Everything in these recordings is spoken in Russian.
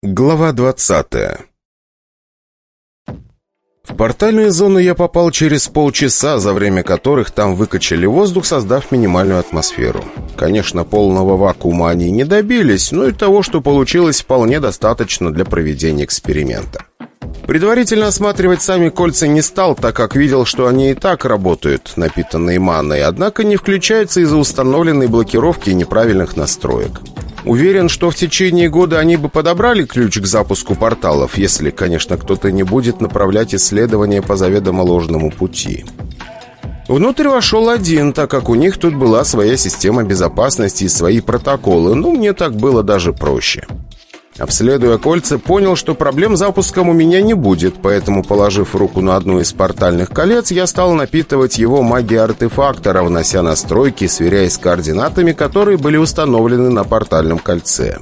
Глава 20 В портальную зону я попал через полчаса, за время которых там выкачали воздух, создав минимальную атмосферу. Конечно, полного вакуума они не добились, но и того, что получилось, вполне достаточно для проведения эксперимента. Предварительно осматривать сами кольца не стал, так как видел, что они и так работают, напитанные маной, однако не включаются из-за установленной блокировки и неправильных настроек. Уверен, что в течение года они бы подобрали ключ к запуску порталов, если, конечно, кто-то не будет направлять исследования по заведомо ложному пути. Внутрь вошел один, так как у них тут была своя система безопасности и свои протоколы, но мне так было даже проще. Обследуя кольца, понял, что проблем с запуском у меня не будет, поэтому, положив руку на одно из портальных колец, я стал напитывать его магией артефактора, внося настройки, сверяясь с координатами, которые были установлены на портальном кольце.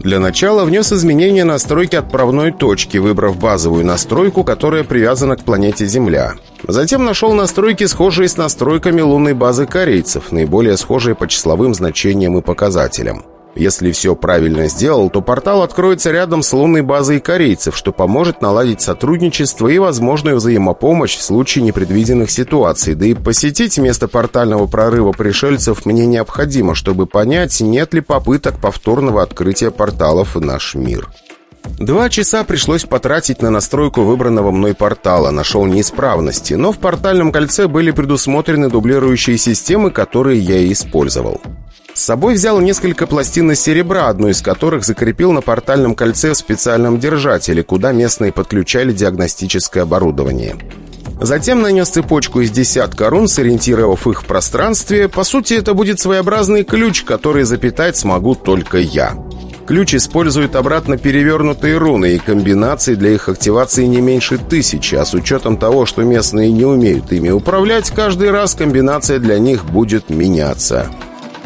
Для начала внес изменения настройки отправной точки, выбрав базовую настройку, которая привязана к планете Земля. Затем нашел настройки, схожие с настройками лунной базы корейцев, наиболее схожие по числовым значениям и показателям. Если все правильно сделал, то портал откроется рядом с лунной базой корейцев, что поможет наладить сотрудничество и возможную взаимопомощь в случае непредвиденных ситуаций. Да и посетить место портального прорыва пришельцев мне необходимо, чтобы понять, нет ли попыток повторного открытия порталов в наш мир. Два часа пришлось потратить на настройку выбранного мной портала. Нашел неисправности, но в портальном кольце были предусмотрены дублирующие системы, которые я и использовал. С собой взял несколько пластин из серебра, одну из которых закрепил на портальном кольце в специальном держателе, куда местные подключали диагностическое оборудование. Затем нанес цепочку из десятка рун, сориентировав их в пространстве. По сути, это будет своеобразный ключ, который запитать смогу только я. Ключ использует обратно перевернутые руны, и комбинаций для их активации не меньше тысячи, а с учетом того, что местные не умеют ими управлять, каждый раз комбинация для них будет меняться.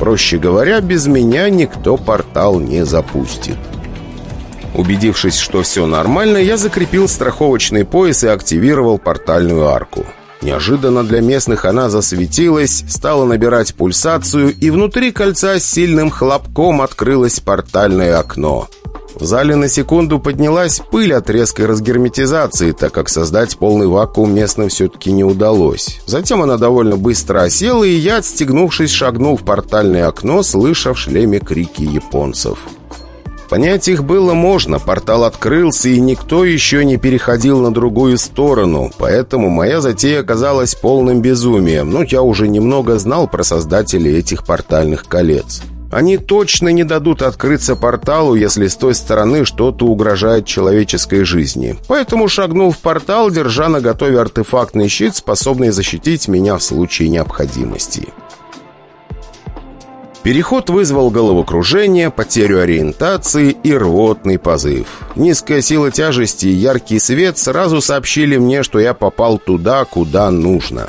Проще говоря, без меня никто портал не запустит. Убедившись, что все нормально, я закрепил страховочный пояс и активировал портальную арку. Неожиданно для местных она засветилась, стала набирать пульсацию, и внутри кольца с сильным хлопком открылось портальное окно – в зале на секунду поднялась пыль от резкой разгерметизации, так как создать полный вакуум местным все-таки не удалось. Затем она довольно быстро осела, и я, отстегнувшись, шагнул в портальное окно, слыша в шлеме крики японцев. Понять их было можно, портал открылся, и никто еще не переходил на другую сторону, поэтому моя затея оказалась полным безумием, но я уже немного знал про создателей этих портальных колец. Они точно не дадут открыться порталу, если с той стороны что-то угрожает человеческой жизни. Поэтому шагнул в портал, держа на готове артефактный щит, способный защитить меня в случае необходимости. Переход вызвал головокружение, потерю ориентации и рвотный позыв. Низкая сила тяжести и яркий свет сразу сообщили мне, что я попал туда, куда нужно.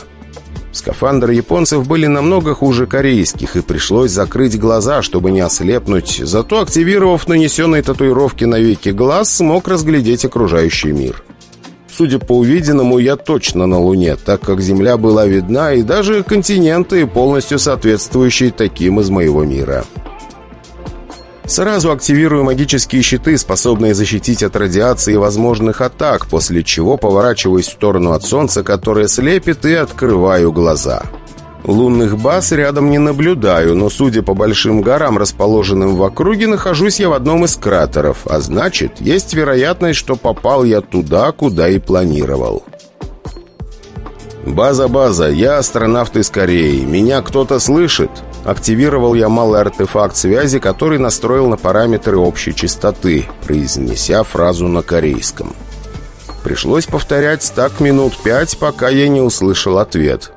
Скафандры японцев были намного хуже корейских, и пришлось закрыть глаза, чтобы не ослепнуть. Зато, активировав нанесенные татуировки на веки глаз, смог разглядеть окружающий мир. Судя по увиденному, я точно на Луне, так как Земля была видна, и даже континенты, полностью соответствующие таким из моего мира. Сразу активирую магические щиты, способные защитить от радиации и возможных атак, после чего поворачиваюсь в сторону от Солнца, которое слепит, и открываю глаза. Лунных баз рядом не наблюдаю, но, судя по большим горам, расположенным в округе, нахожусь я в одном из кратеров, а значит, есть вероятность, что попал я туда, куда и планировал. «База-база, я астронавт из Кореи. Меня кто-то слышит?» Активировал я малый артефакт связи, который настроил на параметры общей частоты, произнеся фразу на корейском. Пришлось повторять так минут пять, пока я не услышал ответ.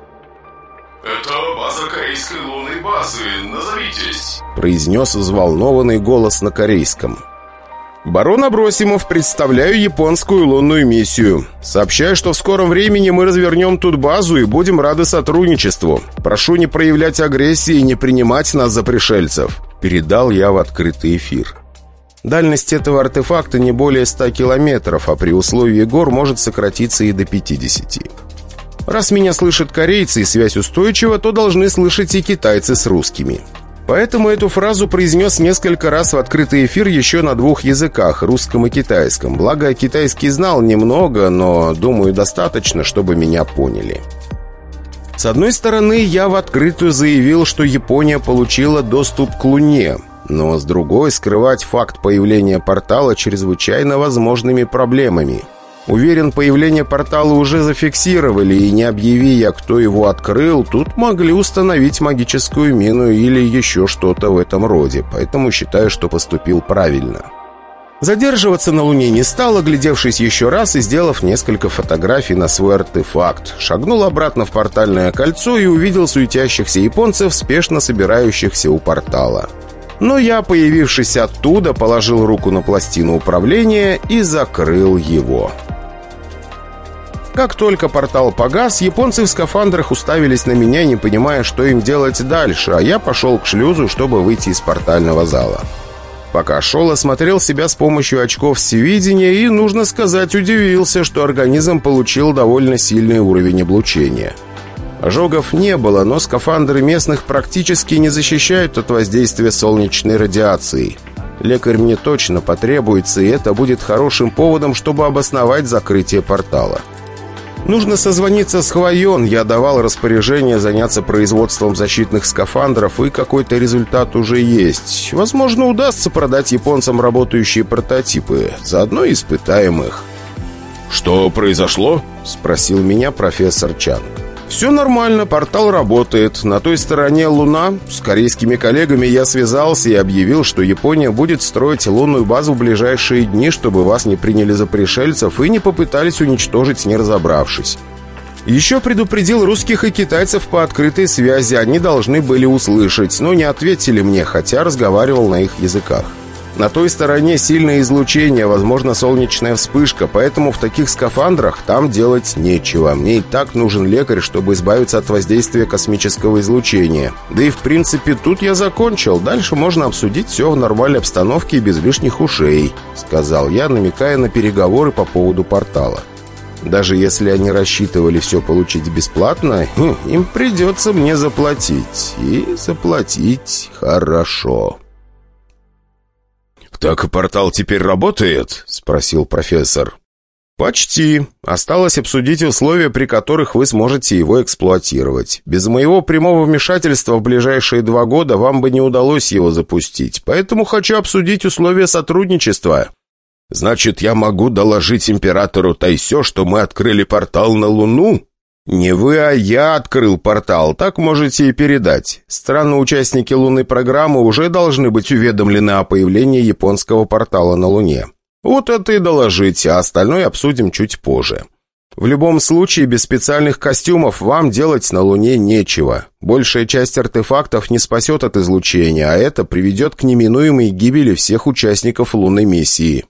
«Это база корейской лунной базы. Назовитесь!» произнес взволнованный голос на корейском. Барон Абросимов, представляю японскую лунную миссию. Сообщаю, что в скором времени мы развернем тут базу и будем рады сотрудничеству. Прошу не проявлять агрессии и не принимать нас за пришельцев. Передал я в открытый эфир. Дальность этого артефакта не более 100 километров, а при условии гор может сократиться и до 50. Раз меня слышат корейцы и связь устойчива, то должны слышать и китайцы с русскими. Поэтому эту фразу произнес несколько раз в открытый эфир еще на двух языках, русском и китайском. Благо, китайский знал немного, но, думаю, достаточно, чтобы меня поняли. С одной стороны, я в открытую заявил, что Япония получила доступ к Луне, но с другой, скрывать факт появления портала чрезвычайно возможными проблемами – Уверен, появление портала уже зафиксировали, и не объяви я, кто его открыл, тут могли установить магическую мину или еще что-то в этом роде, поэтому считаю, что поступил правильно. Задерживаться на Луне не стал, оглядевшись еще раз и сделав несколько фотографий на свой артефакт. Шагнул обратно в портальное кольцо и увидел суетящихся японцев, спешно собирающихся у портала. Но я, появившись оттуда, положил руку на пластину управления и закрыл его. Как только портал погас, японцы в скафандрах уставились на меня, не понимая, что им делать дальше, а я пошел к шлюзу, чтобы выйти из портального зала. Пока шел, осмотрел себя с помощью очков всевидения и, нужно сказать, удивился, что организм получил довольно сильный уровень облучения. Ожогов не было, но скафандры местных практически не защищают от воздействия солнечной радиации. Лекарь мне точно потребуется, и это будет хорошим поводом, чтобы обосновать закрытие портала. Нужно созвониться с Хвоен. Я давал распоряжение заняться производством защитных скафандров, и какой-то результат уже есть. Возможно, удастся продать японцам работающие прототипы. Заодно испытаем их. «Что произошло?» — спросил меня профессор Чанг. «Все нормально, портал работает. На той стороне Луна. С корейскими коллегами я связался и объявил, что Япония будет строить лунную базу в ближайшие дни, чтобы вас не приняли за пришельцев и не попытались уничтожить, не разобравшись. Еще предупредил русских и китайцев по открытой связи. Они должны были услышать, но не ответили мне, хотя разговаривал на их языках. На той стороне сильное излучение, возможно, солнечная вспышка, поэтому в таких скафандрах там делать нечего. Мне и так нужен лекарь, чтобы избавиться от воздействия космического излучения. Да и в принципе тут я закончил. Дальше можно обсудить все в нормальной обстановке и без лишних ушей», — сказал я, намекая на переговоры по поводу портала. Даже если они рассчитывали все получить бесплатно, хм, им придется мне заплатить. И заплатить хорошо. «Так портал теперь работает?» — спросил профессор. «Почти. Осталось обсудить условия, при которых вы сможете его эксплуатировать. Без моего прямого вмешательства в ближайшие два года вам бы не удалось его запустить, поэтому хочу обсудить условия сотрудничества». «Значит, я могу доложить императору Тайсё, что мы открыли портал на Луну?» «Не вы, а я открыл портал, так можете и передать. Страны-участники лунной программы уже должны быть уведомлены о появлении японского портала на Луне. Вот это и доложите, а остальное обсудим чуть позже. В любом случае, без специальных костюмов вам делать на Луне нечего. Большая часть артефактов не спасет от излучения, а это приведет к неминуемой гибели всех участников лунной миссии».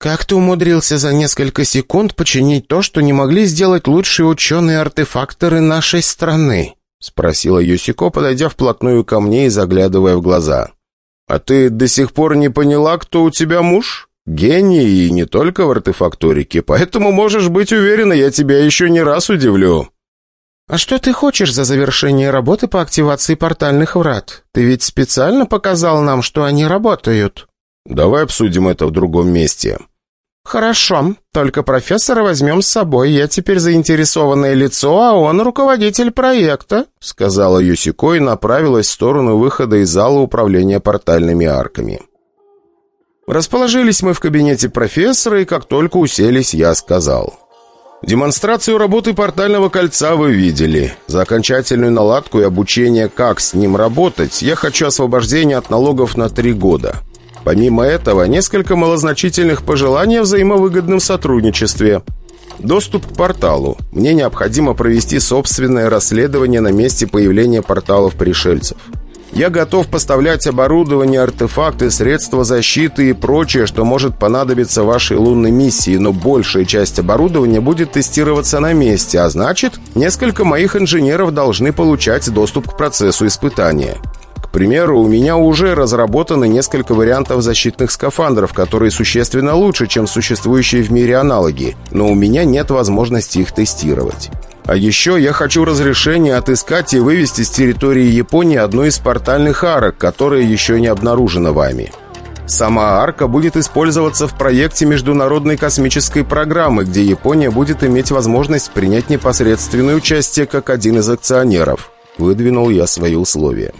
«Как ты умудрился за несколько секунд починить то, что не могли сделать лучшие ученые-артефакторы нашей страны?» — спросила Юсико, подойдя вплотную ко мне и заглядывая в глаза. «А ты до сих пор не поняла, кто у тебя муж? Гений и не только в артефакторике, поэтому можешь быть уверена, я тебя еще не раз удивлю». «А что ты хочешь за завершение работы по активации портальных врат? Ты ведь специально показал нам, что они работают». «Давай обсудим это в другом месте». «Хорошо, только профессора возьмем с собой. Я теперь заинтересованное лицо, а он руководитель проекта», сказала Юсико и направилась в сторону выхода из зала управления портальными арками. Расположились мы в кабинете профессора, и как только уселись, я сказал... Демонстрацию работы портального кольца вы видели. За окончательную наладку и обучение, как с ним работать, я хочу освобождения от налогов на три года. Помимо этого, несколько малозначительных пожеланий о взаимовыгодном сотрудничестве. Доступ к порталу. Мне необходимо провести собственное расследование на месте появления порталов пришельцев. Я готов поставлять оборудование, артефакты, средства защиты и прочее, что может понадобиться вашей лунной миссии, но большая часть оборудования будет тестироваться на месте, а значит, несколько моих инженеров должны получать доступ к процессу испытания. Примеру, у меня уже разработаны несколько вариантов защитных скафандров, которые существенно лучше, чем существующие в мире аналоги, но у меня нет возможности их тестировать. А еще я хочу разрешение отыскать и вывести с территории Японии одну из портальных арок, которая еще не обнаружена вами. Сама арка будет использоваться в проекте Международной космической программы, где Япония будет иметь возможность принять непосредственное участие как один из акционеров. Выдвинул я свои условия.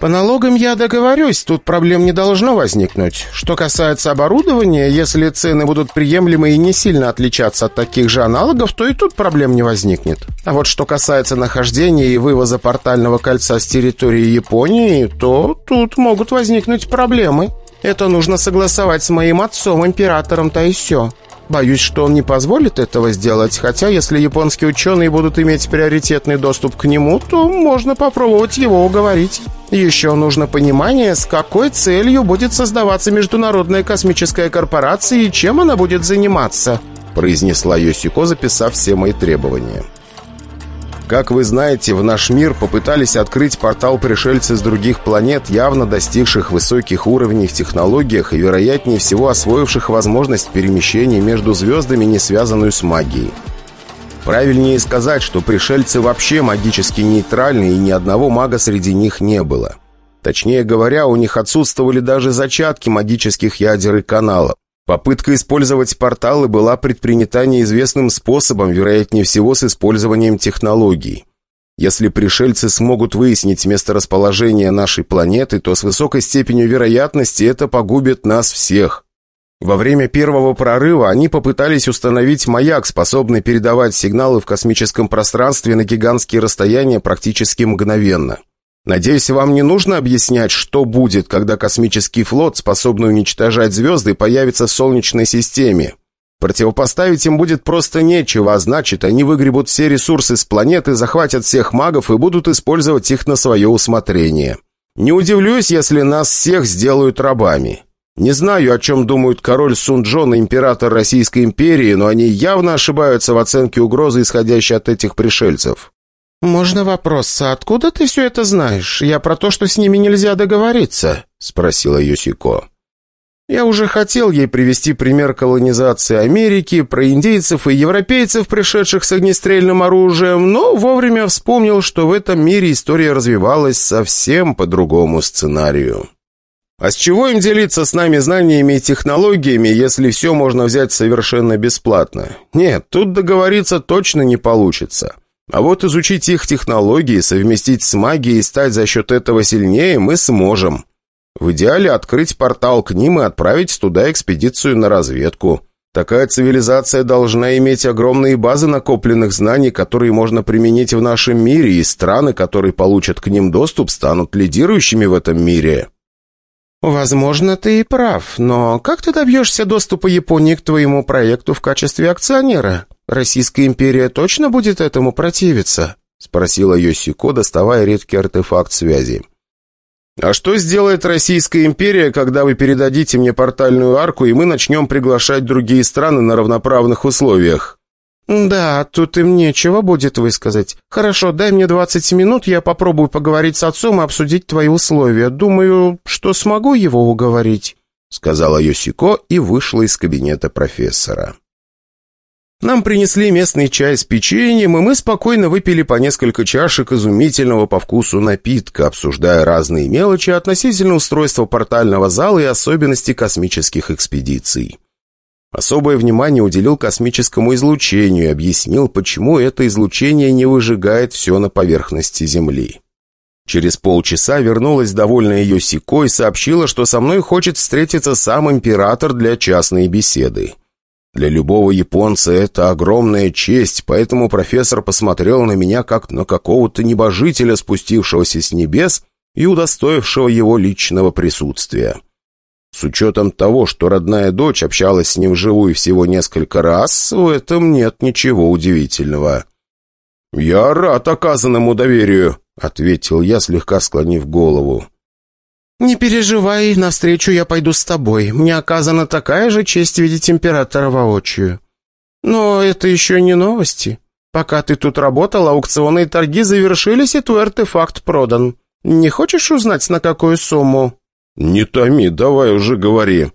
По налогам я договорюсь, тут проблем не должно возникнуть. Что касается оборудования, если цены будут приемлемы и не сильно отличаться от таких же аналогов, то и тут проблем не возникнет. А вот что касается нахождения и вывоза портального кольца с территории Японии, то тут могут возникнуть проблемы. Это нужно согласовать с моим отцом, императором Тайсё. Боюсь, что он не позволит этого сделать, хотя если японские ученые будут иметь приоритетный доступ к нему, то можно попробовать его уговорить. Еще нужно понимание, с какой целью будет создаваться Международная космическая корпорация и чем она будет заниматься», произнесла Йосико, записав все мои требования. Как вы знаете, в наш мир попытались открыть портал пришельцы с других планет, явно достигших высоких уровней в технологиях и, вероятнее всего, освоивших возможность перемещения между звездами, не связанную с магией. Правильнее сказать, что пришельцы вообще магически нейтральны и ни одного мага среди них не было. Точнее говоря, у них отсутствовали даже зачатки магических ядер и каналов. Попытка использовать порталы была предпринята неизвестным способом, вероятнее всего с использованием технологий. Если пришельцы смогут выяснить месторасположение нашей планеты, то с высокой степенью вероятности это погубит нас всех. Во время первого прорыва они попытались установить маяк, способный передавать сигналы в космическом пространстве на гигантские расстояния практически мгновенно. Надеюсь, вам не нужно объяснять, что будет, когда космический флот, способный уничтожать звезды, появится в Солнечной системе. Противопоставить им будет просто нечего, а значит, они выгребут все ресурсы с планеты, захватят всех магов и будут использовать их на свое усмотрение. Не удивлюсь, если нас всех сделают рабами. Не знаю, о чем думают король Сунджон и император Российской империи, но они явно ошибаются в оценке угрозы, исходящей от этих пришельцев. «Можно вопрос, а откуда ты все это знаешь? Я про то, что с ними нельзя договориться», — спросила Йосико. Я уже хотел ей привести пример колонизации Америки, про индейцев и европейцев, пришедших с огнестрельным оружием, но вовремя вспомнил, что в этом мире история развивалась совсем по другому сценарию. А с чего им делиться с нами знаниями и технологиями, если все можно взять совершенно бесплатно? Нет, тут договориться точно не получится. А вот изучить их технологии, совместить с магией и стать за счет этого сильнее мы сможем. В идеале открыть портал к ним и отправить туда экспедицию на разведку. Такая цивилизация должна иметь огромные базы накопленных знаний, которые можно применить в нашем мире, и страны, которые получат к ним доступ, станут лидирующими в этом мире. «Возможно, ты и прав, но как ты добьешься доступа Японии к твоему проекту в качестве акционера? Российская империя точно будет этому противиться?» — спросила Йосико, доставая редкий артефакт связи. «А что сделает Российская империя, когда вы передадите мне портальную арку, и мы начнем приглашать другие страны на равноправных условиях?» «Да, тут им нечего будет высказать. Хорошо, дай мне 20 минут, я попробую поговорить с отцом и обсудить твои условия. Думаю, что смогу его уговорить», — сказала Йосико и вышла из кабинета профессора. Нам принесли местный чай с печеньем, и мы спокойно выпили по несколько чашек изумительного по вкусу напитка, обсуждая разные мелочи относительно устройства портального зала и особенностей космических экспедиций. Особое внимание уделил космическому излучению и объяснил, почему это излучение не выжигает все на поверхности Земли. Через полчаса вернулась довольная ее Сико и сообщила, что со мной хочет встретиться сам император для частной беседы. Для любого японца это огромная честь, поэтому профессор посмотрел на меня как на какого-то небожителя, спустившегося с небес и удостоившего его личного присутствия. С учетом того, что родная дочь общалась с ним вживую всего несколько раз, в этом нет ничего удивительного. «Я рад оказанному доверию», — ответил я, слегка склонив голову. «Не переживай, навстречу я пойду с тобой. Мне оказана такая же честь видеть императора воочию. Но это еще не новости. Пока ты тут работал, аукционные торги завершились, и твой артефакт продан. Не хочешь узнать, на какую сумму?» «Не томи, давай уже говори».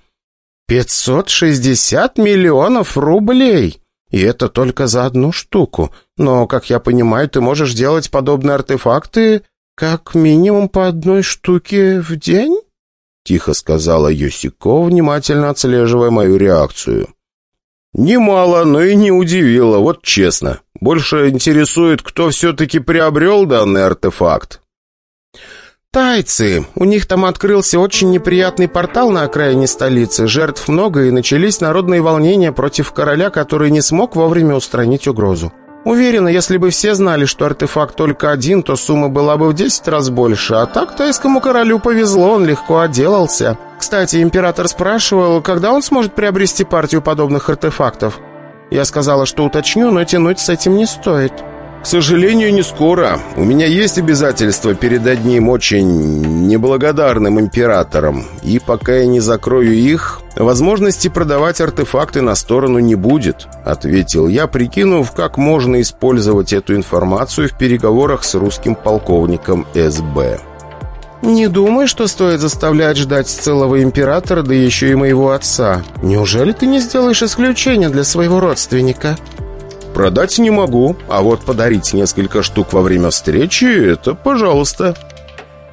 «Пятьсот шестьдесят миллионов рублей! И это только за одну штуку. Но, как я понимаю, ты можешь делать подобные артефакты как минимум по одной штуке в день?» Тихо сказала Йосико, внимательно отслеживая мою реакцию. «Немало, но и не удивило, вот честно. Больше интересует, кто все-таки приобрел данный артефакт». «Тайцы. У них там открылся очень неприятный портал на окраине столицы. Жертв много, и начались народные волнения против короля, который не смог вовремя устранить угрозу. Уверена, если бы все знали, что артефакт только один, то сумма была бы в 10 раз больше. А так тайскому королю повезло, он легко отделался. Кстати, император спрашивал, когда он сможет приобрести партию подобных артефактов. Я сказала, что уточню, но тянуть с этим не стоит». «К сожалению, не скоро. У меня есть обязательства перед одним очень неблагодарным императором, и пока я не закрою их, возможности продавать артефакты на сторону не будет», — ответил я, прикинув, как можно использовать эту информацию в переговорах с русским полковником СБ. «Не думай, что стоит заставлять ждать целого императора, да еще и моего отца. Неужели ты не сделаешь исключение для своего родственника?» Продать не могу, а вот подарить несколько штук во время встречи — это пожалуйста».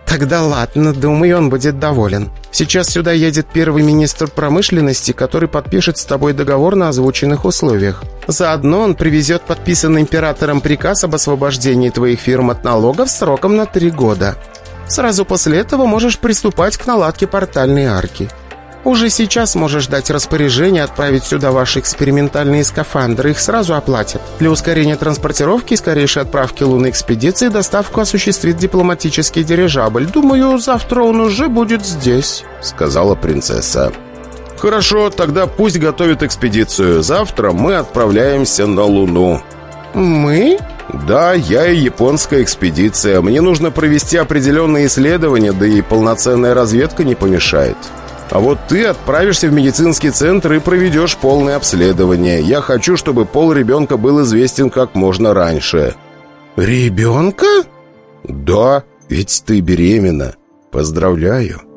«Тогда ладно, думаю, он будет доволен. Сейчас сюда едет первый министр промышленности, который подпишет с тобой договор на озвученных условиях. Заодно он привезет подписанный императором приказ об освобождении твоих фирм от налогов сроком на три года. Сразу после этого можешь приступать к наладке портальной арки». Уже сейчас можешь дать распоряжение отправить сюда ваши экспериментальные скафандры. Их сразу оплатят. Для ускорения транспортировки и скорейшей отправки лунной экспедиции доставку осуществит дипломатический дирижабль. Думаю, завтра он уже будет здесь», — сказала принцесса. «Хорошо, тогда пусть готовит экспедицию. Завтра мы отправляемся на Луну». «Мы?» «Да, я и японская экспедиция. Мне нужно провести определенные исследования, да и полноценная разведка не помешает». А вот ты отправишься в медицинский центр и проведешь полное обследование. Я хочу, чтобы пол ребенка был известен как можно раньше». «Ребенка?» «Да, ведь ты беременна. Поздравляю».